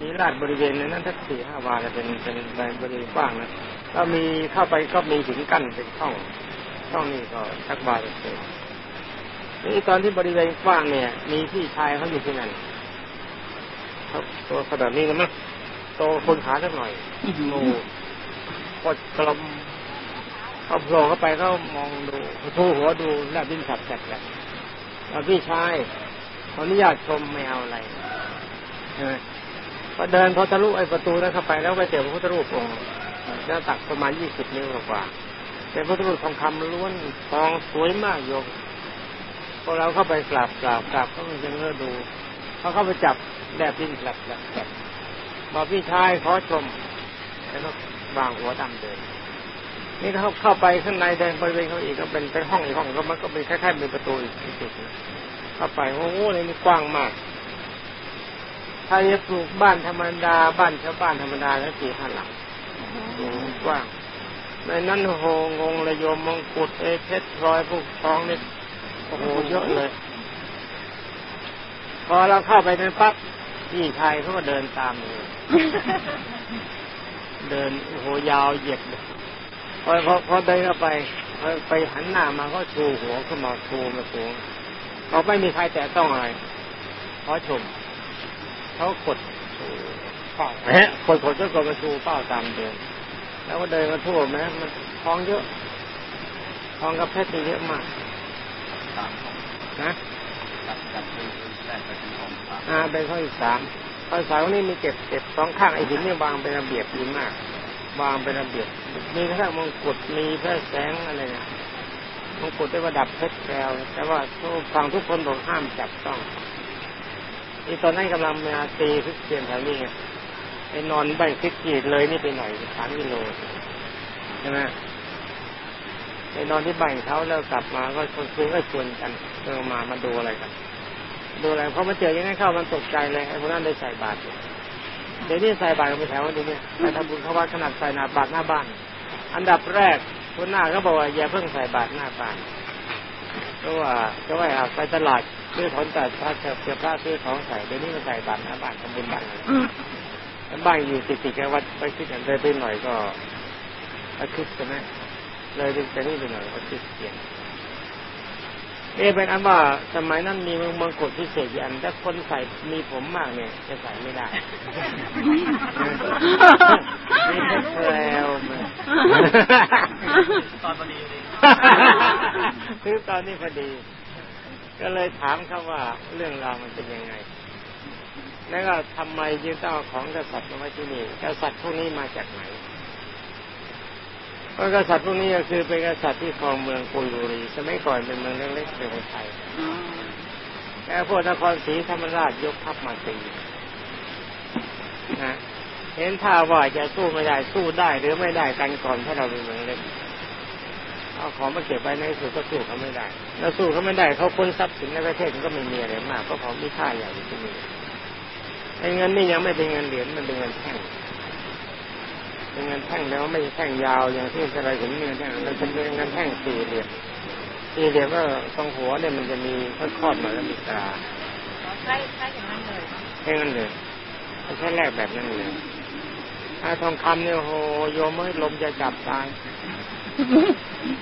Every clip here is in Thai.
มีลาดบริเวณนั้นทักสี่ห้าวาเป็นเป็นบริเวณกว้างนะก็มีเข้าไปก็มีหินกั้นเป็นช่องช่องนี้ก็สักบาทเศษนี่ตอนที่บริเวณกว้างเนี่ย มีพี่ชายเขาอยู่ที่นั่นเขาตัวขนาดนี้นะมั้งโตคนขาสักหน่อยโอ้กดกลมเขาโผล่เข้าไปเขามองดูทูหัวดูแลบดิ้นสับแสบแหละแล้วพี่ชายขออนุญาตชมไม่เอาอะไรใช่ไหม พอเดินพอทะลุไอ้ประตูนั้นเข้าไปแล้วไปเจอพระพุทธรูปองค์หน้าตักประมาณยี่สิบนิ้วกว่าเป็นพระพุทธรูปทองคำล้วนทองสวยมากโยมพอเราเข้าไปกราบกราบกราบก็ยังเลื่อดูเขาเข้าไปจับแดดดิ้นแผลบแผลบแผลบบอกพี่ชายขอชมแล้วก็วางหัวดำเดินนี่เขาเข้าไปข้างในเดินบริเวณเขาอีกก็เป็นเป็นห้องอีกห้องก็มันก็เป็นคล้ายๆเป็นประตูอีกจุดเข้าไปโอ้โหนี่กว้างมาก ถ้าจะปลูกบ้านธรรมดา บ้านชาวบ้านธรรมดาแล้วสี่ห้าหลังกว้างในนั้นโหงงระยมมงกุฎเอเพชรพลอยพวกทองนี่โอ้โหเยอะเลย พอเราเข้าไปในปั๊บพี่ชายเขาก็เดินตามเลยเดินโอ้โหยาวเหยียดเลยพอพอพอเดินเข้าไปไปหันหน้ามาก็ชูหัวขึ้นมาชูมาสูงเขาไม่มีใครแตะต้องอะไรขอชม เขากดเป้าแหะกดกดก็กดมาชูเป้าตามเดินแล้วก็เดินมาทั่วแม้มันทองเยอะทองกับเพชรเยอะมากนะอ่าเป็นข้อที่สามข้อสามนี่มีเก็บเก็บสองข้างไอ้หินนี่วางเป็นระเบียบดีมาก วางเป็นระเบียบมีกระทั่งมงกุฎมีพระแสงอะไรเนี่ยมงกุฎได้ประดับเพชรแก้วแต่ว่าฟังทุกคนบอกห้ามจับต้อง นี่ตอนนั้นกำลังมาตีพิเศษแถวนี้ไงไอ้นอนใบพิกีดเลยนี่ไปหน่อยสามกิโลใช่ไหมไอ้นอนที่ใบเขาแล้วกลับมาก็คนคืนก็ชวนกันเดินมามาดูอะไรกัน ดูอะไรเพราะมาเจอยังไงเข้ามันตกใจเลยไอ้พวกนั้นได้ใส่บาตรเดี๋ยวนี้ใส่บาตรไปแถวนี้เนี่ยไปทำบุญเขาว่าขนาดใส่หนาบาตรหน้าบ้าน อันดับแรกคนหน้าก็บอกว่าอย่าเพิ่งใส่บาตรหน้าบ้านเพราะว่าจะว่าไปตลาด ซื้อของแต่พระเสื้อผ้าซื้อของใส่เดี๋ยวนี้มาใส่บาตรหน้าบ้านทำบุญบ้านบ้านอยู่ติดๆกับวัดไปคิดอันเลยไปหน่อยก็อาคิดใช่ไหมเลยไปนี่ไปหน่อยอาคิดเปลี่ยนเอเป็นอันว่าสมัยนั้นมีมงกุฎพิเศษอันถ้าคนใส่มีผมมากเนี่ย จะใส่ไม่ได้มีแค่แคลมาตอนพอดีคือตอนนี้พอดี ก็เลยถามเขาว่าเรื่องราวมันเป็นยังไง แล้วก็ทำไมจึงต้องเอาของกษัตริย์มาไว้ที่นี่กษัตริย์พวกนี้มาจากไหนเพราะกษัตริย์พวกนี้ก็คือเป็นกษัตริย์ที่ครองเมืองกุยบุรีสมัยก่อนเป็นเมืองเล็กๆเป็นไทยแต่พวกนครศรีธรรมราชยกทัพมาตีนะเห็นท่าว่าจะสู้ไม่ได้สู้ได้หรือไม่ได้กันก่อนถ้าเราเป็นเมืองเล็ก เอาของมาเก็บไว้ในสุดก็สู้เขาไม่ได้ แล้วสู้เขาไม่ได้เขาค้นทรัพย์สินในประเทศมันก็ไม่มีอะไรมาก ก็ของมีค่าใหญ่ที่นี่ไอ้เงินนี่ยังไม่เป็นเงินเหรียญมันเป็นเงินแท่งเป็นเงินแท่งแล้วไม่ใช่แท่งยาวอย่างที่อะไรถึงเงินแท่งมันเป็นเงินแท่งสี่เหลี่ยมสี่เหลี่ยมก็ตรงหัวเนี่ยมันจะมีคอดมาแล้วมีตาใช่ใช่อย่างนั้นเลยใช่งั้นเลยไม่ใช่แรกแบบนั้นเลยถ้าทองคำเนี่ยโหโยมไม่ลมจะจับตาย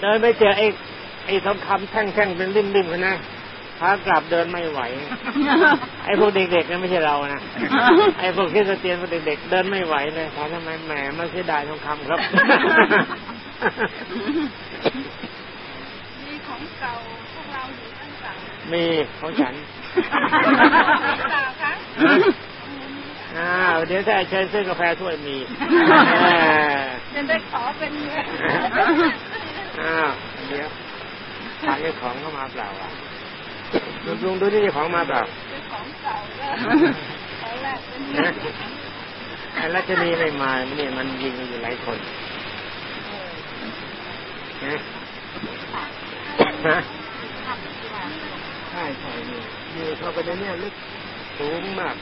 เดินไปเจอไอ้ไอ้ทองคำแท่งๆเป็นริมๆนะขากลับเดินไม่ไหว ไอ้พวกเด็กๆนั่นไม่ใช่เรานะ ไอ้พวกคริสเตียนพวกเด็กๆเดินไม่ไหวเลยถามทำไมแหมมันเสียดายทองคำครับมีของเก่าพวกเราอยู่ตั้งแต่มีของฉันเก่าคะ อ้าวเดี๋ยวถ้าเชิญซื้อกาแฟถ้วยมีจะได้ขอเป็นเงี้ยอ้าวเดี๋ยวทานเรื่องของเข้ามาเปล่าอะลุงดูที่ของมาเปล่าของเก่าแล้วไอ้รัชนีไม่มาเนี่ยมันยิงอยู่หลายคนนะใช่ใช่นี่นี่เข้าไปในนี้ลึกสูงมาก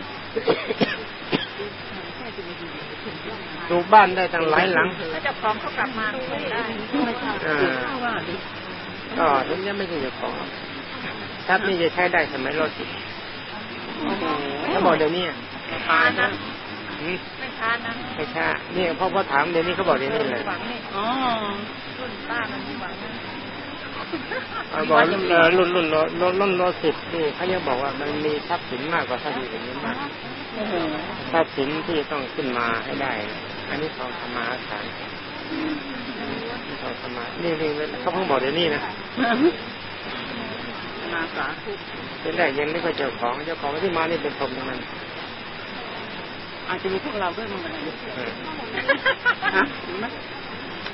ดูบ้านได้ตั้งหลายหลังถ้าจะพร้อมเขากลับมาได้ก็ถึงจะไม่ใช่เจ้าของทรัพย์นี่จะใช้ได้สมัยรถถ้าบอกเดี๋ยวนี้คานนะคอืมไม่ช้านะไม่ใช่นี่พ่อพ่อถามเดี๋ยวนี้เขาบอกเดี๋ยวนี้เลยหวังนี่อ๋อรุ่นป้ามันมีหวังนะเอาบอกรุ่นเอ่อรุ่นรุ่นรุ่นรุ่นรุ่นรสิบนี่เขายังบอกว่ามันมีทรัพย์สินมากกว่าทรัพย์สินอย่างนี้มาก โอ้โหทรัพย์สินที่ต้องขึ้นมาให้ได้ อันนี้ทองธรรมาสารนี่ทองธรรมานี่นี่เขาเพิ่งบอกเดี๋ยวนี้นะมาสาธุเป็นได้ยังนี่ก็เจ้าของเจ้าของที่มานี่เป็นผมทั้งนั้น อาจจะมีพวกเราด้วยมั้งอะไรเออฮะมีไหม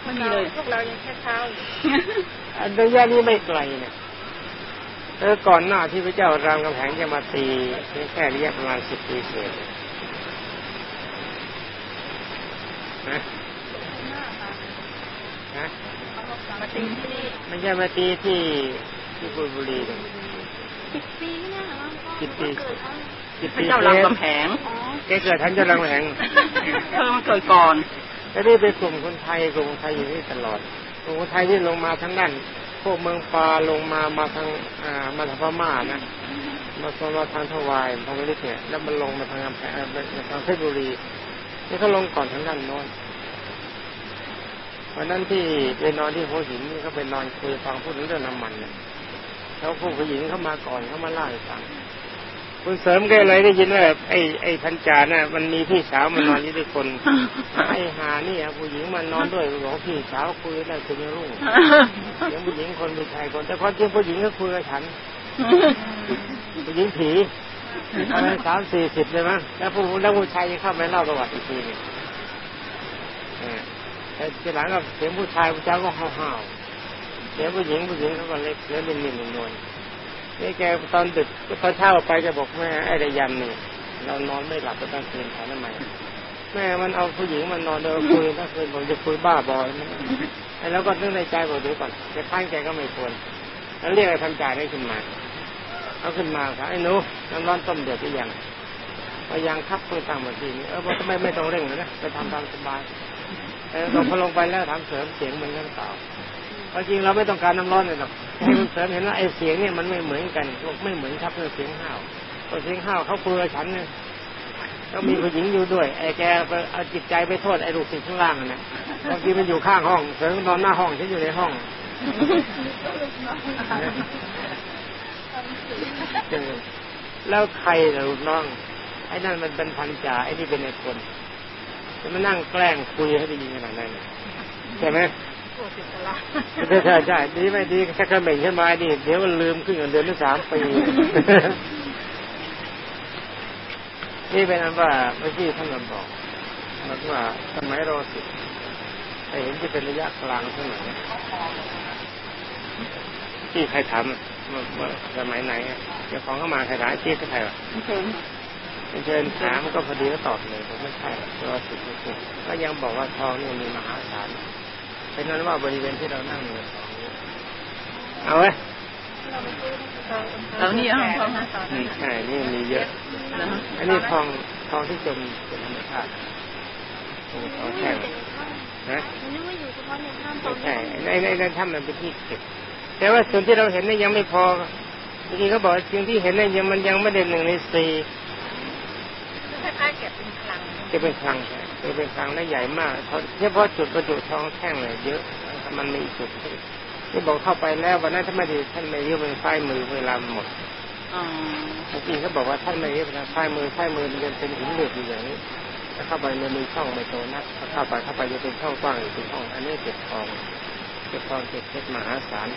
ไม่มีเลยพวกเรายังแค่เช้าอยู่อันระยะนี้ไม่ไกลเนี่ย เออก่อนหน้าที่พระเจ้ารามกำแหงจะมาตีเพียงแค่ระยะประมาณสิบปีเศษนะนะมาตีที่นี่ไม่ใช่มาตีที่ที่บุรีบุรีเนี่ยสิบปีเนี่ยเหรอสิบปีเกิดเขาสิบพระปีเจ้ารามกำแหงอ๋อแกเกิดทันเจ้ารามกำแหงเธอมันเกิดก่อนแล้วนี่เป็นกลุ่มคนไทยกลุ่มคนไทยอยู่นี่ตลอดกลุ่มคนไทยที่ลงมาทั้งนั้นพ วกเมืองปลาลงมามาทางอ่ามาทางพม่านะมาสมาทางทวายทางลิศเนี่ยแล้วมันลงมาทางแพงเอ่าทางเพชรบุรีนี่เขาลงก่อนทางด้านโน้นวันนั้นที่ไปนอนที่หัวหินนี่เขาไปนอนคุยฟังพูดถึงเรื่องน้ำมันเนี่ยแล้วพวกผู้หญิงเข้ามาก่อนเขามาเล่าให้ฟัง คุณเสริมแกเลยได้ยินว่าไอ้ไอ้พันจาน่ะมันมีพี่สาวมานอนอยู่ด้วยคนไอ้หานี่อะผู้หญิงมันนอนด้วยบอกว่าพี่สาวคุยได้คุณยังรุ่งเสียงผู้หญิงคนผู้ชายคน แต่ความจริงผู้หญิงก็คุยกับฉันผู้หญิงผีอะไรสามสี่สิบเลยมั้งแล้วผู้แล้วผู้ชายยังเข้ามาเล่าประวัติอีกทีหนึงเออแต่ทีหลังก็เสียงผู้ชายผู้ชายก็ห้าวๆเสียงผู้หญิงผู้หญิงเขาก็เล็กเสียงนิ่มๆนวลๆ นี่แกตอนดึกตอนเช้าไปแกบอกแม่ไอ้ระยำนี่เรานอนไม่หลับตั้งคืนแถวนั้นไมแม่มันเอาผู้หญิงมันนอนเดินคุยถ้าคืนผมจะคุยบ้าบอยไอ้แล้วก็นึกในใจบอกเดี๋ยวก่อนจะข้างแกก็ไม่ควรแล้วเรียกไอ้พันจ่ายได้ขึ้นมาเอาขึ้นมาครับไอ้หนูน้ำร้อนต้มเดือดหรือยังพอยังครับเพิ่งตั้งมาทีนี้เออทำไมไม่ต้องเร่งเลยนะไปทำตามสบายเออพอลงไปแล้วถามเสริมเสียงมันเปล่าเพรา จริงเราไม่ต้องการน้ำร้อนเลยหรอกให้คุณเสริมเห็นว่าไอ้เสียงเนี่ยมันไม่เหมือนกันพวกไม่เหมือนครับเพื่อเสียงห้าวพอเสียงห้าวเขาเปลือฉันเนี่ยก็มีผู้หญิงอยู่ด้วย ไอ้แกเอาจิตใจไปโทษไอ้ลูกศิษย์ข้างล่างนะบางทีมันอยู่ข้างห้องเสริมนอนหน้าห้องฉันอยู่ในห้องแล้วใครล่ะลูกน้อง ไอ้นั่นมันเป็นพันจ่าไอ้นี่เป็นไอ้คนจะมานั่งแกล้งคุยให้ได้ยินขนาดนั้นใช่ไหม ปวดติดตลาดใช่ใช่ใช่ดีไม่ดีแค่กระเหม่งขึ้นมานี่เดี๋ยวมันลืมขึ้นเงินเดือนที่สามปีนี่เป็นอันว่าเมื่อกี้ท่านบอกบอกว่าสมัยรอสิบไอเห็นที่เป็นระยะกลางเท่าไหร่ที่ใครทำเมื่อเมื่อสมัยไหนอะเจ้าของเข้ามาใครถามที่ก็ใครวะไม่เชิญเชิญถามก็พอดีก็ตอบเลยผมไม่ใช่รอสิบไม่ใช่ก็ยังบอกว่าทองนี่มีมหาศาล เป็นนั้นว่าบริเวณที่เรานั่งอยู่ทองเยอะเอาไว้แล้วนี่อะทองฮะอืมใช่นี่มีเยอะนะฮะอันนี้ทองทองที่จมเป็นธรรมชาติโอ้ทองแท่งนะมันนึกว่าอยู่เฉพาะในถ้ำตอไม่นใช่ในในในถ้ำมันเป็นที่เก็บ แต่ว่าส่วนที่เราเห็นนี่ยังไม่พอจริงๆเขาบอกว่าสิ่งที่เห็นนี่ยังมันยังไม่ได้หนึ่งในสี่คล้ายๆเก็บเป็นคลังจะเป็นคลังใช่ จะเป็นคลังและใหญ่มากเพราะเฉพาะจุดประจุทองแท่งเลยเยอะ มันมีอีกจุดที่ที่บอกเข้าไปแล้ววันนั้นท่านไม่ได้ท่านไม่เรียกเป็นฝ้ายมือเวลาหมดอ๋อจริงๆเขาบอกว่าท่านไม่เรียกเป็นฝ้ายมือฝ้ายมือมันจะเป็นหินเหลือบอยู่อย่างนี้ถ้าเข้าไปมันมีช่องไม่โตนักถ้าเข้าไปเข้าไปจะเป็นช่องกว้างอยู่เป็นช่อง อันนี้เก็บทองเก็บทองเก็บเพชรมหาศาล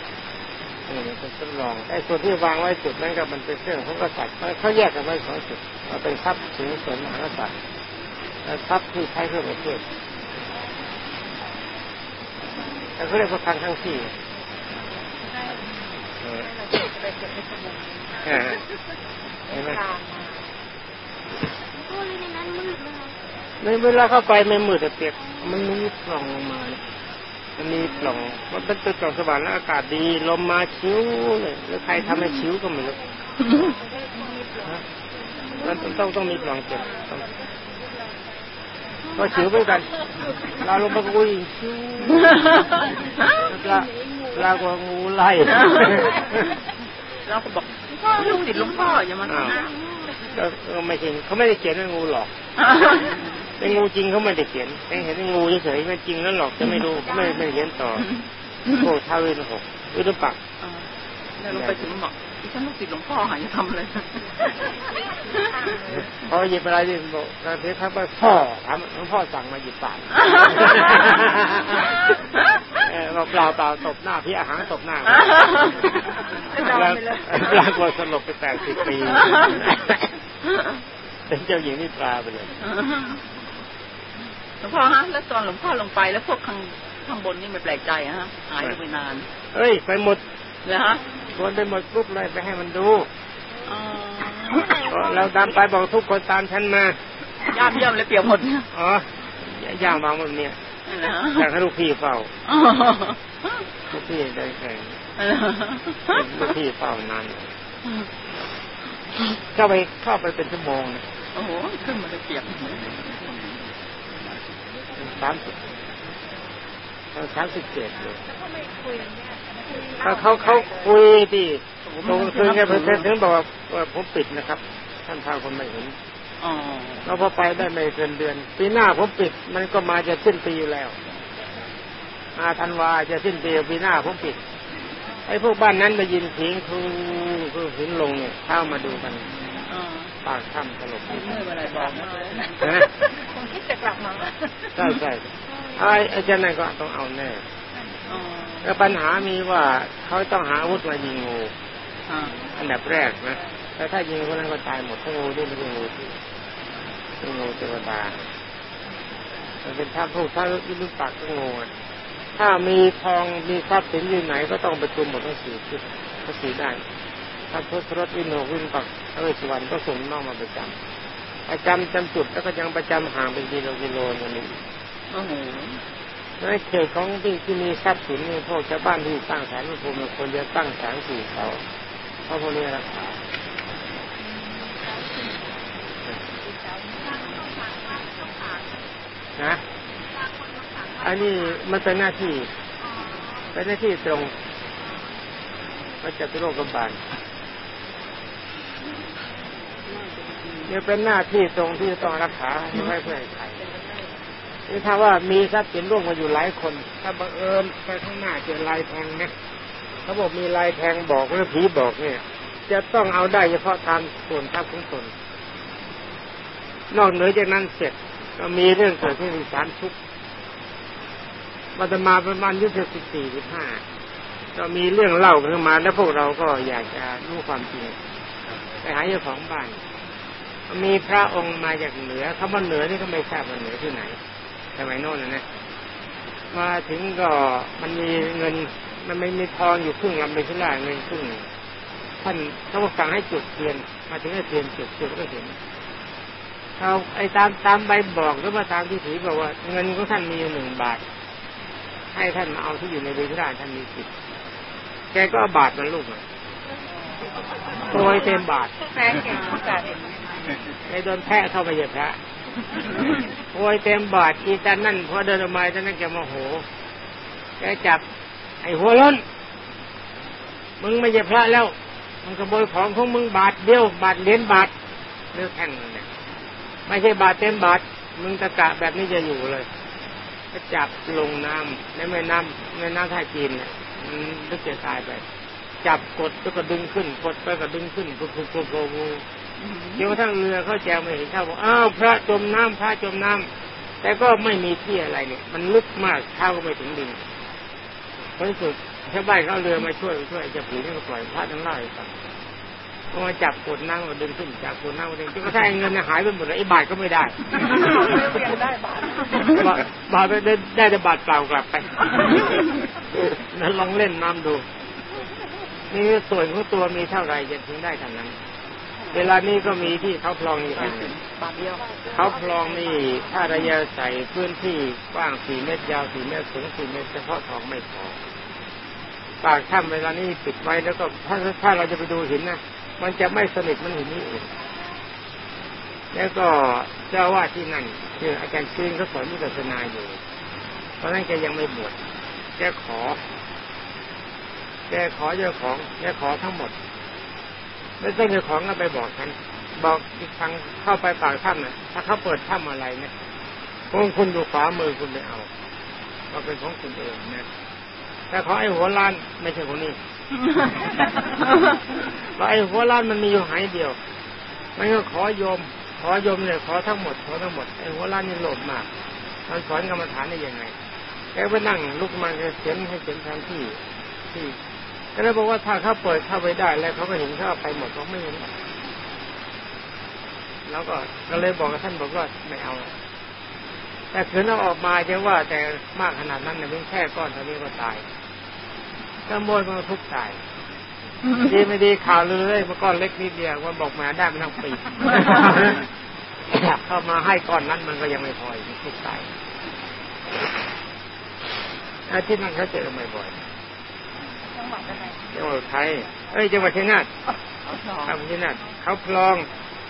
นี่มันเป็นทดลองไอ้ส่วนที่วางไว้จุดนั้นก็มันเป็นเครื่องของกษัตริย์เขาแยกกันไว้สองจุดว่าเป็นทรัพย์สินส่วนมหากษัตริย์ และทรัพย์ที่ใช้เพื่อประเทศแต่เขาเรียกว่าคลังทั้งที่เออไปเก็บในสมุดเออเห็นไหมกลางมาโอ้ยในนั้นมืดเลยค่ะในเวลาเข้าไปไม่มืดแต่เปียกมันมีปล่องลงมาเนี่ยมันมีปล่องมันเป็นตึกปล่องสว่างแล้วอากาศดีลมมาชิวเลยหรือใครทำให้ชิวก็ไม่รู้ฮะมันต้องต้องต้องมีปล่องเก็บ ต้องก็ชิวเหมือนกันเราลงมาคุยชิวปลาปลากว่างูไล่เราก็บอกพ่อลูกศิษย์หลวงพ่ออย่ามาทำนะก็ก็ไม่ใช่เขาไม่ได้เขียนว่างูหลอกเเป็นงูจริงเขาไม่ได้เขียนแค่เห็นเป็นงูเฉยๆไม่จริงแล้วหรอกจะไม่รู้ไม่ไม่เขียนต่อโอ้ท้าวเวสหกวิรุปักษ์อ่าแล้วลงไปถึงบอกดิ ฉันลูกศิษย์หลวงพ่อหาจะทำอะไรพอหยิบอะไรที่บอกเราเรียกครับว่าพ่อถามหลวงพ่อสั่งมาหยิบปากเออบอกเปล่าเปล่าตบหน้าพี่อาหารตบหน้าแล้วปรากฏสลบไปแปดสิบปีเป็นเจ้าหญิงนิทราไปเลยหลวงพ่อฮะแล้วตอนหลวงพ่อลงไปแล้วพวกข้างข้างบนนี่ไม่แปลกใจอะฮะหายไปนาน เอ้ยไปหมด เลยฮะชวนไปหมดปุ๊บเลยไปให้มันดูอ๋อเราตามไปบอกทุกคนตามฉันมาย่ามเยี่ยมเลยเปียกหมดเนี่ยอ๋อย่างวางบนเนี่ยนะฮะอยากให้ลูกพี่เฝ้าอ๋อลูกพี่ได้แข่งนะฮะลูกพี่เฝ้านานเข้าไปเข้าไปเป็นชั่วโมงนะโอ้โหขึ้นมาเลยเปียกสามสิบสามสิบเจ็ดเลยก็ไม่คุย เนี่ยถ้าเขาเขาคุยที่ตรงคืนแกเพิ่งถึงบอกว่าว่าผมปิดนะครับ ท่านพาคนไม่เห็นอ๋อเราพอไปได้ไม่เกินเดือน ปีหน้าผมปิด มันก็มาจะสิ้นปีอยู่แล้วอาธันวาจะสิ้นปีปีหน้าผมปิดไอ้พวกบ้านนั้นได้ยินเสียงครูครูหินลงเนี่ยเข้ามาดูกันอ๋อปากถ้ำตลบเมื่อเวลาบอกนะนะผมคิดจะกลับมาใช่ใช่ไอ้ไอ้เจ้านั่นก็ต้องเอาแน่อ๋อ แล้วปัญหามีว่าเขาต้องหาอาวุธมายิงงูอ่าอันดับแรกนะแต่ถ้ายิงคนนั้นก็ตายหมดถ้างูนี่ไม่ใช่งูที่เป็นงูเทวดามันเป็นท่าพูดถ้าลูกปากก็งูอะถ้ามีทองมีทรัพย์สินอยู่ไหนก็ต้องประชุมหมดทั้งสี่ทิศทั้งสี่ด้านถ้าพุทธรถวินโนวินปักพระเวสสุวรรณก็ส่งน้องมาประจำประจำจำจุดแล้วก็ยังประจำห่างเป็นกิโลกิโลอย่างนี้โอ้โห ในเขตของที่ที่มีทรัพย์สินนี่พวกชาวบ้านที่ตั้งศาลพระภูมิควรจะตั้งศาลสี่เสาเพราะพวกนี้รักษานะอันนี้มันเป็นหน้าที่ เป็นหน้าที่ตรงมาจากโรคกำบาลเนี่ยเป็นหน้าที่ตรงที่จะต้องรักษาให้ไว้เพื่อให้ใคร นี่ถ้าว่ามีทรัพย์สินร่วมกันอยู่หลายคน ถ้าบังเอิญไปข้างหน้าเจอลายแทงเนี่ยเขาบอกมีลายแทงบอกหรือผีบอกเนี่ย จะต้องเอาได้เฉพาะตามส่วนทรัพย์ของตนนอกเหนือจากนั้นเสร็จก็มีเรื่องเกิดขึ้นสามชุกมาตมาประมาณยุสิบสี่สิบห้าก็มีเรื่องเล่าขึ้นมาแล้วพวกเราก็อยากจะรู้ความจริงไปหาเจ้าของบ้าน มีพระองค์มาจากเหนือคำว่าเหนือนี่ก็ไม่ทราบว่าเหนือที่ไหน สมัยโน้นนะนะมาถึงก็มันมีเงิน มันไม่มีทองอยู่ครึ่งลำไปที่ล่าเงินครึ่งท่านเขาก็สั่งให้จุดเทียน มาถึงให้เทียนจุดจุดก็เห็นเขาไอ้ตามตามใบบอกหรือว่าตามที่ถือบอกว่า เงินของท่านมีอยู่หนึ่งบาท ให้ท่านมาเอาที่อยู่ในเวทีราชท่านมีสิทธิ์แกก็เอาบาทมันลูกอะโปรยเต็มบาทแฟนเก่งโอกาสเห็นไอ้โดนแพะเข้าไปเหยียบพระ โวยเต็มบาทอีตานนั่นพอเดินออกมาตานนั่นแกโมโหแกจับ ไอ้หัวล้น มึงไม่ใช่พระแล้ว มึงขโมยของของมึงบาทเดียวบาทเหรียญบาทเลือกแท่งนั่นแหละไม่ใช่บาทเต็มบาทมึงตะกะแบบนี้จะอยู่เลยก็จับลงน้ำในแม่น้ำแม่น้ำท่าจีนเนี่ยมันลึกจะตายไป จับกดแล้วก็ดึงขึ้น กดไปก็ดึงขึ้นปุ๊บปุ๊บปุ๊บปุ๊บปุ๊บ จนกระทั่งเรือเขาแจวไม่เห็นเข้าบอกอ้าวพระจมน้ำพระจมน้ำแต่ก็ไม่มีที่อะไรเนี่ย มันลึกมากเท้าก็ไม่ถึงดินผลสุดชาวบ้านเขาเอาเรือมาช่วยช่วยจะผีนี่ก็ปล่อยพระทั้งไล่ไปพอมาจับกดน้ำก็ดึงขึ้นจับกดน้ำก็ดึงจนกระทั่งเงินเนี่ยหายไปหมดเลยไอ้บาทก็ไม่ได้เรียนได้บาทบาทบาทได้ได้แต่บาทเปล่ากลับไปนั้นลองเล่นน้ำดูนี่ส่วนของตัวมีเท่าไหร่จะถึงได้เท่านั้น เวลานี้ก็มีที่เขาพลองอยู่แห่งหนึ่งบาทเดียวเขาพลองนี่ถ้าระยะใส่พื้นที่กว้างสี่เมตรยาวสี่เมตรสูงสี่เมตรเฉพาะทองไม่พอปากถ้ำเวลานี้ปิดไว้แล้วก็ถ้าถ้าเราจะไปดูหินนะมันจะไม่สนิทมันหินนี้อื่นแล้วก็เจ้าว่าที่นั่นคืออาจารย์ชื่นเขาสอนวิปัสสนาอยู่ เพราะนั้นแกยังไม่บวชแกขอ แกขอเจ้าของแกขอทั้งหมด ไม่ต้องเจ้าของก็ไปบอกฉันบอกอีกครั้งเข้าไปปากถ้ำน่ะถ้าเขาเปิดถ้ำอะไรเนี่ยของคุณอยู่ขวามือคุณไม่เอามาเป็นของคุณเองนะแต่ของไอ้หัวล้านไม่ใช่คนนี้เพราะไอ้หัวล้านมันมีอยู่หายเดียว มันก็ขอโยม ขอโยมเนี่ยขอทั้งหมดขอทั้งหมดไอ้หัวล้านนี่โลภมากมันสอนกรรมฐานได้ยังไงแกไปนั่งลุกมาแกเขียนให้เขียนแทนที่ที่ ก็เลยบอกว่าถ้าเขาเปิดเข้าไปได้ แล้วเขาก็เห็นเขาเอาไปหมดเขาไม่เห็นแล้วก็ก็เลยบอกกับท่านบอกว่าไม่เอา แต่คืนเราออกมาจะว่าแต่มากขนาดนั้นเนี่ยเพียงแค่ก้อนเท่านี้ก็ตายขโมยมันก็ทุกตายดีไม่ดีข่าวลือเลยเมื่อก้อนเล็กนิดเดียวว่าบอกมาได้มันทั้งปีเข้ามาให้ก้อนนั้นมันก็ยังไม่พออีกทุกตายอาที่นั่นเขาเจอไม่บ่อยจังหวัดอะ จังหวัดไทยเอ้ยจังหวัดชัยนาทเอาสองครับชัยนาทเขาพลอง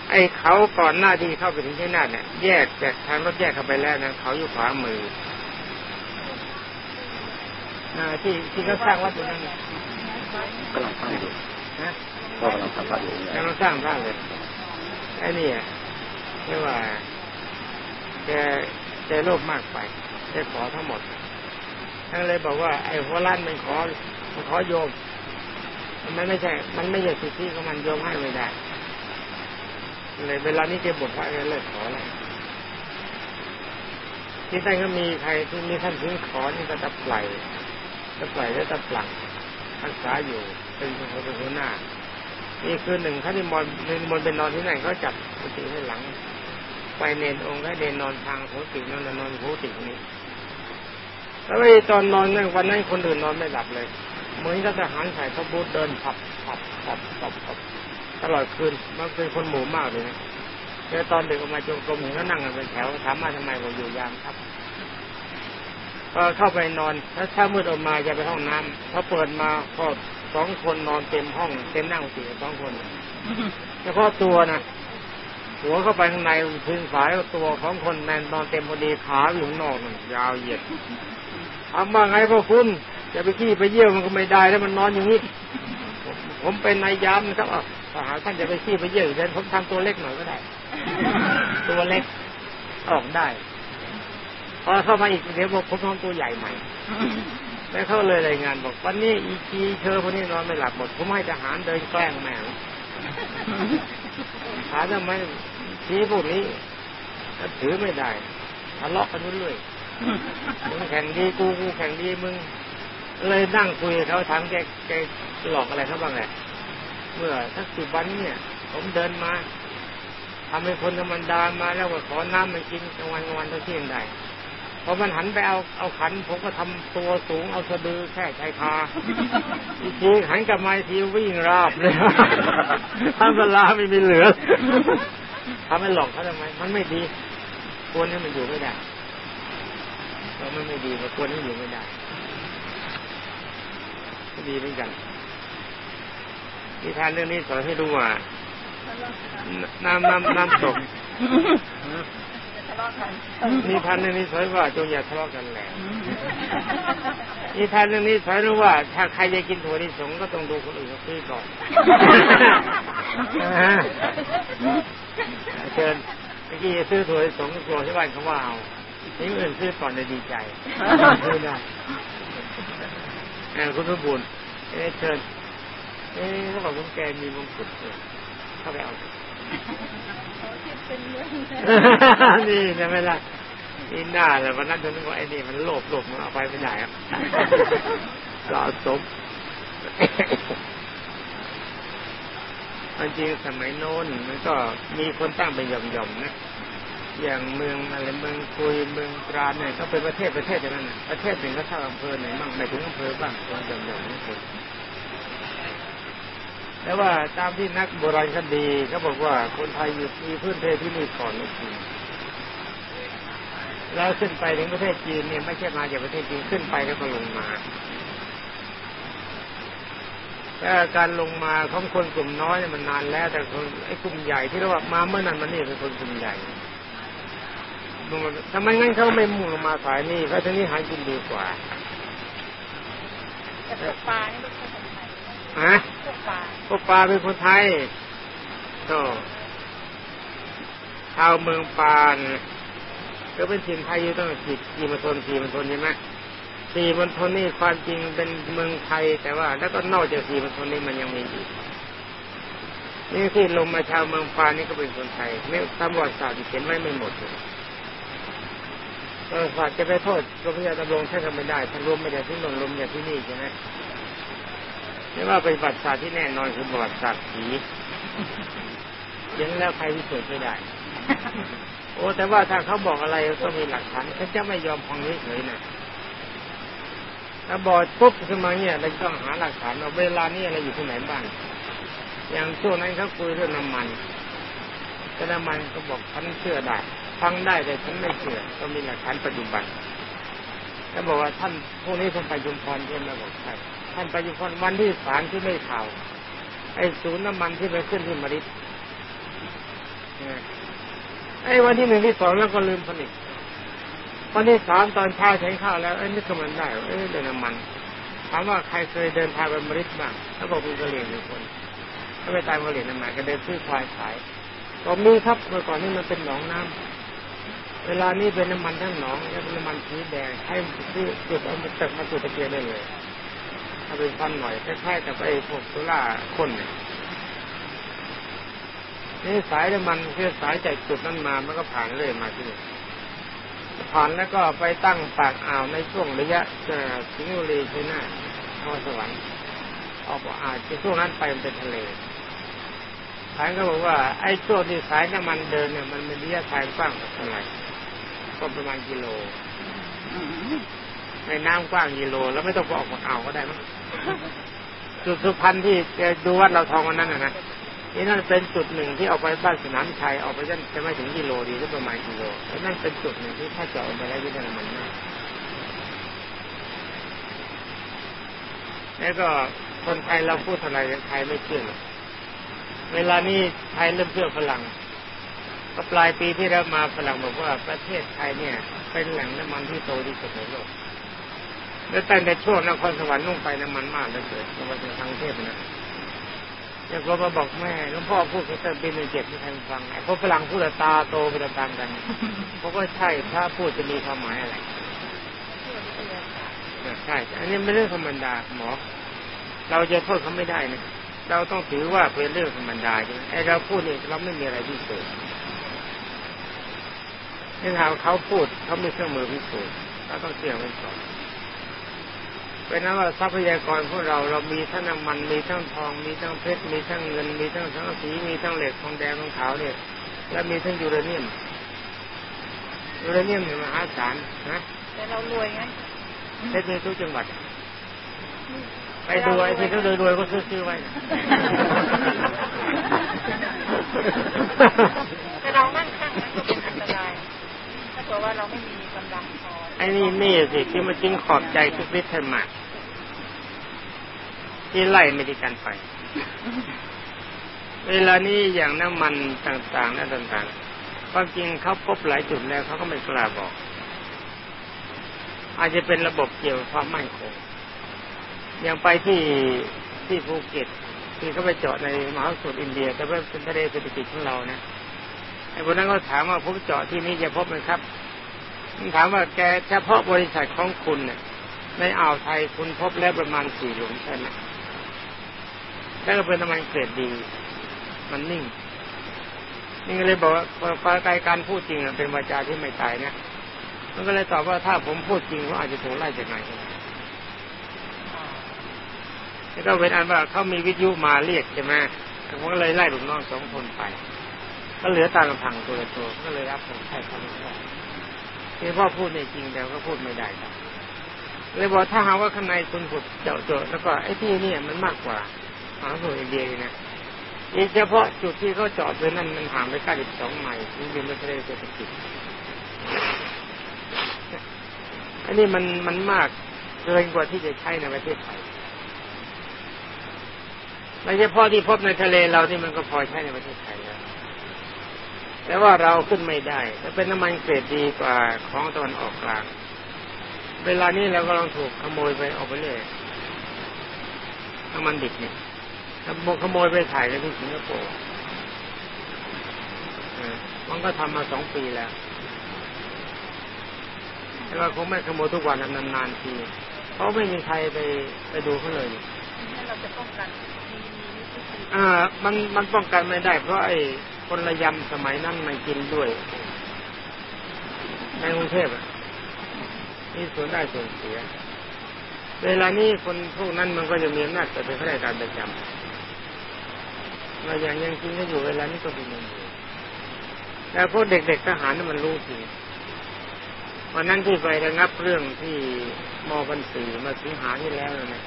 ไอ้เขาก่อนหน้าที่เข้าไปถึงชัยนาทเนี่ยแยกจากทางรถแยกเข้าไปแล้วนะเขาอยู่ขวามืออ่าที่ที่เขาสร้างวัดตรงนั้นน่ะกำลังสร้างอยู่นะก็กำลังทำพระอยู่เนี่ยกำลังสร้างพระเลยไอ้นี่เรียกว่าแกแกโลภมากไปแกขอทั้งหมดท่านเลยบอกว่าไอ้หัวล้านมันขอมันขอโยม มันไม่ใช่ มันไม่ใช่สิทธิของมันโยมให้ไม่ได้เลยเวลานี้แกบทพระเลิกขอแล้วที่ท่านก็มีใครที่มีท่านถึงขอนี่ก็ตะไลตะไลและตะปลังรักษาอยู่เป็นคนเป็นหัวหน้านี่คือหนึ่งเขาที่มนนิมนเป็นนอนที่ไหนเขาจัดกุฏิให้หลัง ไปเนนองค์ให้เนนนอนทางโถตินั่นนะนอนโถตินี้แล้วไอ้ตอนนอนนั่นวันนั้นคนอื่นนอนไม่หลับเลย เหมือนกับทหารใส่พระบูทเดินผับผับผับผับผับตลอดคืนมันเป็นคนหมู่มากเลยนะแล้วตอนเด็กออกมาจงกรมเห็นก็นั่งกันเป็นแถวถามมาทำไมบอกอยู่ยามครับพอเข้าไปนอนถ้าเช้ามืดออกมาจะไปห้องน้ำพอเปิดมาก็สองคนนอนเต็มห้อง เต็มนั่งสี่สองคนเฉพาะตัวนะหัวเข้าไปข้างในพื้นฝายตัวของคนแมนนอนเต็มพอดีขาอยู่ข้างนอกนั่นยาวเหยียดทำว่าไงพ่อคุณ จะไปขี้ไปเยี่ยวมันก็ไม่ได้แล้วมันนอนอย่างนี้ผมเป็นนายยามนะครับอ่าหากท่านจะไปขี้ไปเยี่ยวเดี๋ยวผมทำตัวเล็กหน่อยก็ได้ ตัวเล็กออกได้พอเข้ามาอีกเดี๋ยวบอกผมทำตัวใหญ่ใหม่แล้วเขาเลยรายงานบอกวันนี้อีกีเธอคนนี้นอนไม่หลับหมดผมให้ทหารเดินแกล้งแม่ถาทำไมทีพวกนี้ก็ถือไม่ได้ทะเลาะกันเรื่อยมึงแข่งดีกูกูแข่งดีมึง เลยนั่งคุยกับเขาถามแกแกหลอกอะไรเขาบ้างแหละเมื่อสักสิบวันเนี่ย ผมเดินมาทำให้คนธรรมดามาแล้วก็ขอน้ำมันกินกลางวันกลางวันเท่าที่ได้พอมันหันไปเอาเอาขัน ผมก็ทำตัวสูงเอาสะดือแค่ชายคาอีกทีหันกลับมาทีวิ่งราบเลยทำเวลาไม่มีเหลือทำให้หลอกเขาทำไม มันไม่ดีควรให้มันอยู่ไม่ได้เรามันไม่ดีมันควรให้อยู่ไม่ได้ ดีเหมือนกันนิทานเรื่องนี้สอนให้รู้ว่าน้ำน้ำน้ำตกทะเลาะกันนิทานเรื่องนี้สอนว่าจงอย่าทะเลาะกันแหละนิทานเรื่องนี้สอนรู้ว่า ถ้าใครจะกินถั่วลิสงก็ต้องดูคนอื่นเขาซื้อก่อนอ่าเชิญเมื่อกี้จะซื้อถั่วลิสงก็กลัวที่บ้านเขาว่าเอานี่อื่นซื้อก่อนเลยดีใจซื้อได้เออ คุณสมบูรณ์เอ้เชิญเอ้แล้วบอกคุณแกมีมงกุฎด้วยเข้าไปเอานี่ใช่ไหมล่ะนี่หน้าแต่วันนั้นฉันนึกว่าไอ้นี่มันโลภโลภมันเอาไปไม่ได้ครับสะสมอันจริงสมัยโน้นมันก็มีคนตั้งเป็นหย่อมๆนะ อย่างเมืองอะไรเมืองคุยเมืองตราเนี่ยก็เป็นประเทศประเทศอย่างนั้นประเทศหนึ่งก็เท่าอำเภอหนึ่งบ้างไม่ถึงอำเภอบ้างคนหย่อมๆนี่คนแล้วว่าตามที่นักโบราณคดีเขาบอกว่าคนไทยอยู่มีพื้นเพที่นี่ก่อนนี่จีนแล้วขึ้นไปถึงประเทศจีนเนี่ยไม่ใช่มาจากประเทศจีนขึ้นไปแล้วก็ลงมาแต่การลงมาของคนกลุ่มน้อยเนี่ยมันนานแล้ว แต่คนไอ้กลุ่มใหญ่ที่เราว่ามาเมื่อนั้นมันนี่เป็นคนกลุ่มใหญ่ ทำไมงั้นเขาไม่มุ่งลงมาสายนี้เพราะที่นี่หากินดีกว่าแต่ตกปลานี่ไม่ใช่คนไทยฮะตกปลาพวกปลาเป็นคนไทยก็ชาวเมืองปานก็เป็นถิ่นไทยอยู่ต้องกี่กี่มณฑลสี่มณฑลใช่ไหมสี่มณฑลนี่ความจริงเป็นเมืองไทย แต่ว่า แล้วก็นอกจากสี่มณฑลนี้มันยังมีอีกนี่ที่ลงมาชาวเมืองฟ้านี่ก็เป็นคนไทยไม่ตำรวจศาสตร์เขียนไว้ไม่หมดเลย ประวัติศาสตร์จะไปโทษกรมพระยาตำรงใช้กันไม่ได้ท่านรวมไม่ได้ที่นนท์รวมอย่างที่นี่ใช่ไหมไม่ว่าเป็นประวัติศาสตร์ที่แน่นอนคือประวัติศาสตร์ผียังแล้วใครพิสูจน์ไม่ได้ โอ้แต่ว่าถ้าเขาบอกอะไรก็มีหลักฐานเขาจะไม่ยอมฟังเฉยๆนะถ้าบอกปุ๊บขึ้นมาเนี่ยเราต้องหาหลักฐานว่าเวลานี้อะไรอยู่ที่ไหนบ้างอย่างช่วงนั้นเขาคุยเรื่องน้ำมันแต่น้ำมันก็บอกฉันเชื่อได้ ฟังได้แต่ฉันไม่เชื่อก็มีหลักฐานปัจจุบันก็บอกว่าท่านพวกนี้ท่านไปยุมพรใช่ไหมบอกใช่ท่านไปยุมพรวันที่สามที่ไม่ข่าวไอ้ศูนย์น้ำมันที่ไปขึ้นที่มาริดไอ้วันที่หนึ่งที่สองแล้วก็ลืมผลิตวันที่สามตอนเช้าใช้ข้าวแล้วไอ้นี่ก็มันได้เอ้ยเดินน้ำมันถามว่าใครเคยเดินทางไปมาริดบ้างเขาบอกมีกระเหลี่ยงหนึ่งคนถ้าไปตามกระเหลี่ยงน้ำมันก็เดินซื้อควายขายก็มีครับเมื่อก่อนนี่มันเป็นหนองน้ำ เวลานี้เป็นน้ำมันทั้งหนองและเป็นน้ำมันสีแดงให้ซื้อจุดเอามาตักมาจุดตะเกียงได้เลยถ้าเป็นฟันหน่อยคล้ายๆกับไอ้พวกโซล่าคนเนี่ยนี่สายน้ำมันคือสายจากจุดนั้นมามันก็ผ่านเรื่อยมาที่นี่ผ่านแล้วก็ไปตั้งปากอ่าวในช่วงระยะสิงห์บุรีชัยนาทนครสวรรค์ออกอ่าวช่วงนั้นไปมันเป็นทะเลทางก็บอกว่าไอ้ช่วงที่สายน้ำมันเดินเนี่ยมันมีระยะทางกว้างเท่าไหร่ ก็ประมาณกิโลในน้ำกว้างกิโล แล้วไม่ต้องออกอ่าวก็ได้มั้งจุดสุพรรณที่ดูวัดเราทองวันนั้นนะนะนี่นั่นเป็นจุดหนึ่งที่ออกไปบ้านสนามชัยออกไปยันจะไม่ถึงกิโลดีก็ประมาณกิโลแล้วนั่นเป็นจุดหนึ่งที่ถ้าเจาะไปแล้วยิ่งน้ำมันมากแล้วก็คนไทยเราพูดอะไรไทยไม่เชื่อหรอกเวลานี้ไทยเริ่มเชื่อฝรั่งก็ ปลายปีที่แล้วมาฝรั่งบอกว่าประเทศไทยเนี่ย เป็นแหล่งน้ำมันที่โตที่สุดในโลกแล้วตั้งแต่ช่วงนครสวรรค์ลุ่งไปน้ำมันมากเลยเกิดเพราะว่าเป็นทางเทพนะอย่างพอมาบอกแม่หลวงพ่อพูดแต่ปีหนึ่งเจ็ดที่ใครฟังไอ้พวกฝรั่งพูดตาโตไปตามกันเพราะว่าใช่ถ้าพูดจะมีความหมายอะไรใช่อันนี้ไม่เรื่องธรรมดาหมอ เราจะโทษเขาไม่ได้นะเราต้องถือว่าเป็นเรื่องธรรมดาใช่ไหมไอ้เราพูดเนี่ยเราไม่มีอะไรพิเศษ ถ้าหากเขาพูดเขามีเครื่องมือพิสูจน์เราต้องเชื่อไว้ก่อนเป็นนั้นว่าทรัพยากรพวกเราเรามีทั้งน้ำมันมีทั้งทอง มีทั้งเพชรมีทั้งเงิน มีทั้งสังกะสีมีทั้งเหล็กทองแดงทองขาวเนี่ย และมีทั้งยูเรเนียมยูเรเนียมเนี่ยมหาศาลนะแต่เรารวยไงเพชรในทุกจังหวัดไปดูไอ้ที่เขารวยๆก็ซื้อๆไว้แต่เรามั่งคั่งนะก็เป็นอันตราย ถ้าเผื่อว่าเราไม่มีกำลังพอไอ้นี่นี่สิที่มันจริงขอบใจทุกฤทธิ์ให้มากที่ไล่ไม่ได้กันไป เวลานี้อย่างน้ำมันต่างๆนั่นต่างๆความจริงเขาพบหลายจุดแล้วเขาก็ไม่กล้าบอก อาจจะเป็นระบบเกี่ยวกับความมั่นคงอย่างไปที่ที่ภูเก็ตที่เขาไปเจาะในมหาสมุทรอินเดีย แต่ว่าเป็นทะเลเศรษฐกิจของเรานะไอ้พวกนั้นก็ถามว่าพบเจาะที่นี่จะพบไหมครับ ถามว่าแกเฉพาะบริษัทของคุณเนี่ยในอ่าวไทยคุณพบแล้วประมาณสี่หลุมใช่ไหมแล้วก็เป็นน้ำมันเกรดดี มันนิ่ง นี่ก็เลยบอกว่าฟ้าไกลการพูดจริงเป็นวาจาที่ไม่ตายนะมันก็เลยตอบว่าถ้าผมพูดจริงเขาอาจจะถูกไล่จากไหนก็ได้แล้วก็เป็นอันว่าเขามีวิทยุมาเรียกใช่ไหมผมก็เลยไล่ลูกน้องสองคนไป ก็เหลือตาลำพังตัวตัวก็เลยรับผมใช่เขา ไม่ได้ที่พ่อพูดในจริงแต่ก็พูดไม่ได้ครับเลยบอกถ้าหาว่าข้างในคุณขุดเจาะเจาะแล้วก็ไอ้ที่นี่มันมากกว่าหาส่วนอินเดียนะอีกเฉพาะจุดที่เขาเจาะด้วยนั่นมันห่างไปเก้าสิบสองไมล์นี่เป็นทะเลเศรษฐกิจอันนี้มันมันมากเกินกว่าที่จะใช้ในประเทศไทยไม่ใช่พอที่พบในทะเลเรานี่มันก็พอใช้ในประเทศไทยแล้ว แต่ว่าเราขึ้นไม่ได้ถ้าเป็นน้ำมันเกรดดีกว่าของตะวันออกกลาง เวลานี้เราก็ลองถูกขโมยไปออกไปเลยน้ำมันดิบเนี่ยขโมยขโมยไปถ่ายกันที่สิงคโปร์มันก็ทำมาสองปีแล้ว แต่ว่าคงไม่ขโมยทุกวันนานๆที เพราะไม่มีใครไปไปดูเขาเลยให้เราจะป้องกันมีมีวิธีอ่า มันมันป้องกันไม่ได้ เพราะไอ้ คนระยำสมัยนั้นมันกินด้วย ในกรุงเทพอะนี่ส่วนได้ส่วนเสีย เวลานี้คนพวกนั้นมันก็จะมีอำนาจแต่เป็นข้าราชการประจำเราอย่างยังกินก็อยู่เวลานี้ก็เป็นอย่างอยู่แต่พวกเด็กๆทหารนั่นมันรู้สิวันนั้นที่ไประงับเรื่องที่มอบันสีมาสิงหาที่แล้วนะ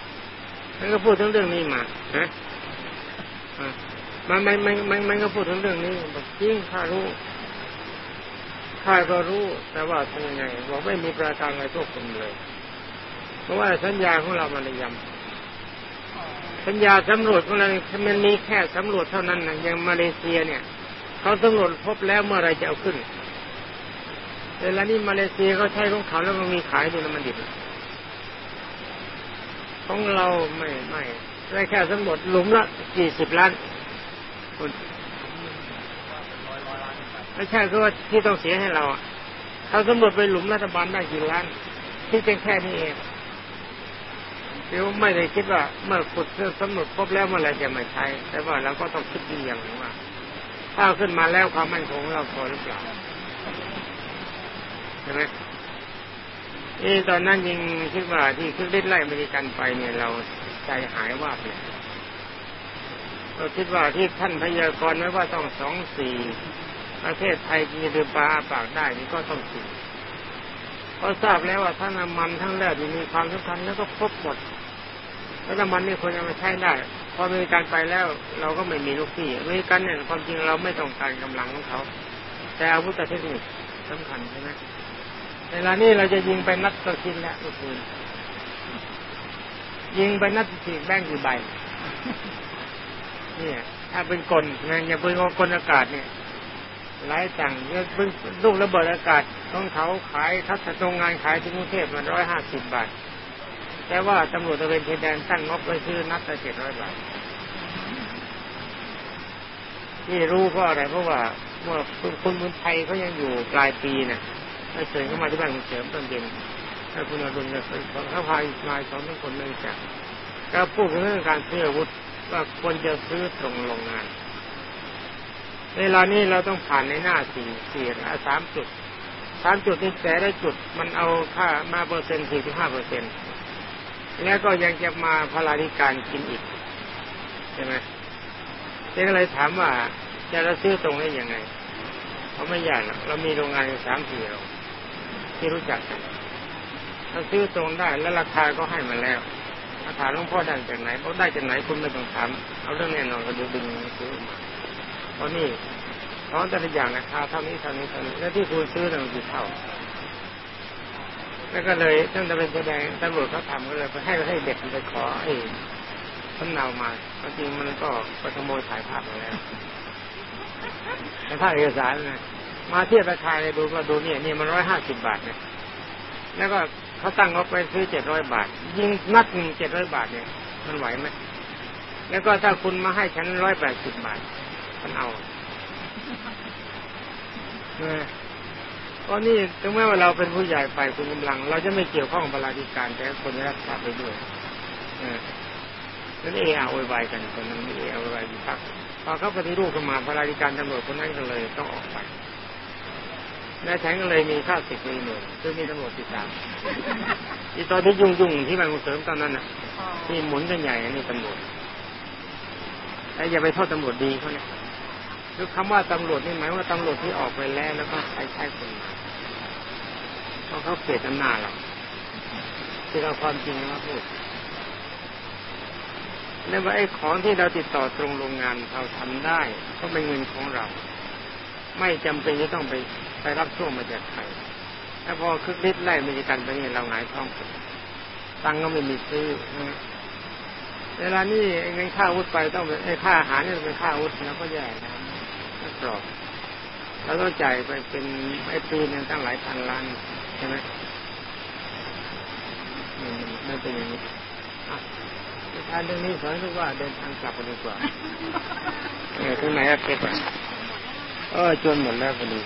มันก็พูดถึงเรื่องนี้มาฮะ มันมันมันมันมันก็พูดถึงเรื่องนี้บอกจริงข้ารู้ข้าก็รู้แต่ว่าทำยังไงบอกไม่มีประการอะไรพวกคุณเลย เพราะว่าสัญญาของเรามันยำสัญญาสำรวจของเรามันมีแค่สำรวจเท่านั้นนะอย่างมาเลเซียเนี่ยเขาสำรวจพบแล้วเมื่อไรจะเอาขึ้นเวลานี้มาเลเซียเขาใช้ของเขาแล้วมันมีขายดูน้ำมันดิบของเราไม่ไม่ได้แค่สำรวจหลุมละกี่สิบล้าน ไม่ใช่คือว่าที่ต้องเสียให้เราเขาสำรวจไปหลุมรัฐบาลได้กี่ล้านที่เป็นแค่นี้เองเดี๋ยวไม่ได้คิดว่าเมื่อขุดเรื่องสำรวจพบแล้วเมื่อไรจะมาใช้ แต่ว่าเราก็ต้องคิดดีอย่างนึ่งว่าถ้าขึ้นมาแล้วความมั่นคงเราพอหรือเปล่าใช่ไหมเออตอนนั้นยังคิดว่าที่คือได้ไล่อเมริกันไปเนี่ยเราใจหายว่าบเลย เราคิดว่าที่ท่านพยากรณ์ไว้ว่าต้องสองสี่ประเทศไทยจะดื่มปลาปากได้นี่ก็ต้องสี่เพราะทราบแล้วว่าทั้งน้ำมันทั้งเลือดมีความสำคัญแล้วก็ครบหมดแล้วน้ำมันนี่คนจะมาใช้ได้พอมริกันไปแล้วเราก็ไม่มีลูกพี่อเมริกันเนี่ยความจริงเราไม่ต้องการกำลังของเขา แต่อาวุธเทคนิคสำคัญใช่ไหมเวลานี้เราจะยิงไปนัดก็คิดแล้วทุกคือยิงไปนัดสี่แบงกี่ใบ เนี่ย ถ้าเป็นกลงานอย่าเป็นกลอากาศเนี่ยหลายต่งเนี่ยเป็นลูกระเบิดอากาศของเขาขายทัศโรงงานขายที่กรุงเทพมันร้อยห้าสิบบาท แต่ว่าตำรวจตะเวนชายแดนตั้งงบไว้ซื้อนัดละเจ็ดร้อยบาทนี่รู้เพราะอะไรเพราะว่าเมื่อคุณคุณบุญไทยเขายังอยู่ปลายปีน่ะให้เชิญเข้ามาที่บ้านเสริมตอนเย็นถ้าคุณอรุณจะเป็นเขาพาอีกนายสองทั้งคนเลยจากก็พูดถึงเรื่องการซื้ออาวุธ ว่าควรจะซื้อตรงโรงงาน เวลานี้เราต้องผ่านในหน้าสี่สี่สามจุดสามจุดนี้แต่ได้จุดมันเอาค่ามาเปอร์เซ็นต์สี่สิบห้าเปอร์เซ็นต์แล้วก็ยังจะมาพลาธิการกินอีกใช่ไหมเจ๊ก็เลยถามว่าจะเราซื้อตรงได้ยังไงเขาไม่ยากหรอกเรามีโรงงานอยู่สามสี่เราที่รู้จักกันเราซื้อตรงได้แล้วราคาก็ให้มาแล้ว ถ้าถามหลวงพ่อได้จากไหนเขาได้จากไหนคุณไม่ต้องถามเอาเรื่องแน่นอนก็ดูดึงซื้อมาเพราะนี่ของแต่ละอย่างราคาเท่านี้เท่านี้เท่านี้แล้วที่คุณซื้อเนี่ยมันกี่เท่า แล้วก็เลยท่านตะเป็นแสดงตำรวจเขาทำก็เลยไปให้ให้เด็กไปขอไอ้สำเนามาจริงมันก็ไปขโมยถ่ายภาพมาแล้วแต่ภาพเอกสารนะมาเทียบราคาเลยดูก็ดูเนี่ยนี่มันร้อยห้าสิบบาทเนี่ยแล้วก็ เขาตั้งงบไปซื้อเจ็ดร้อยบาท ยิงนัดหนึ่งเจ็ดร้อยบาทเนี่ยมันไหวไหมแล้วก็ถ้าคุณมาให้ฉันร้อยแปดสิบบาทฉันเอาเนี่ยก็นี่ถึงแม้ว่าเราเป็นผู้ใหญ่ไปคุณกำลัง เราจะไม่เกี่ยวข้องบรรธิการแต่คนรักษาไปด้วยเออนั่นเออาโวยวายกันคนนั้นเออาโวยวายอยู่พักพอเขาปฏิรูปขึ้นมาบรรธิการตำรวจคนนั้นก็เลยต้องออกไป และฉันก็เลยมีค่าสิบมีหน่วยคือมีตำรวจติดตามที่ตอนที่ยุ่งยุ่งที่มันเสริมตอนนั้นน่ะที่หมุนกันใหญ่นี่ตำรวจแต่อย่าไปโทษตำรวจดีเขาเนี่ยคือคำว่าตำรวจนี่หมายว่าตำรวจที่ออกไปแล้วแล้วก็ใช้ใช้คนมาเพราะเขาเกลียดอำนาจเราที่เราความจริงมาพูดแล้วว่าไอ้ของที่เราติดต่อตรงโรงงานเราทำได้ก็เป็นเงินของเรา ไม่จำเป็นจะต้องไป ไปรับช่วงมาจากใครถ้าพอคึกฤทธิ์ไล่มีกันไปนี่เราหงายท้องตังก็ไม่มีซื้อนะเวลานี้เงินค่าอาวุธไปต้องเป็นไอ้ค่าอาหารนี่เป็นค่าอาวุธแล้วก็แย่นะไม่กรอบเราต้องจ่ายไปเป็นไอ้ปีนึงตั้งหลายพันล้านใช่ไหมไม่เป็นอย่างนี้ทานเรื่องนี้สอนทุกว่าเดินทางกลับกันดีกว่า เออที่ไหนอะเพชรเออจนหมดแล้วพอดี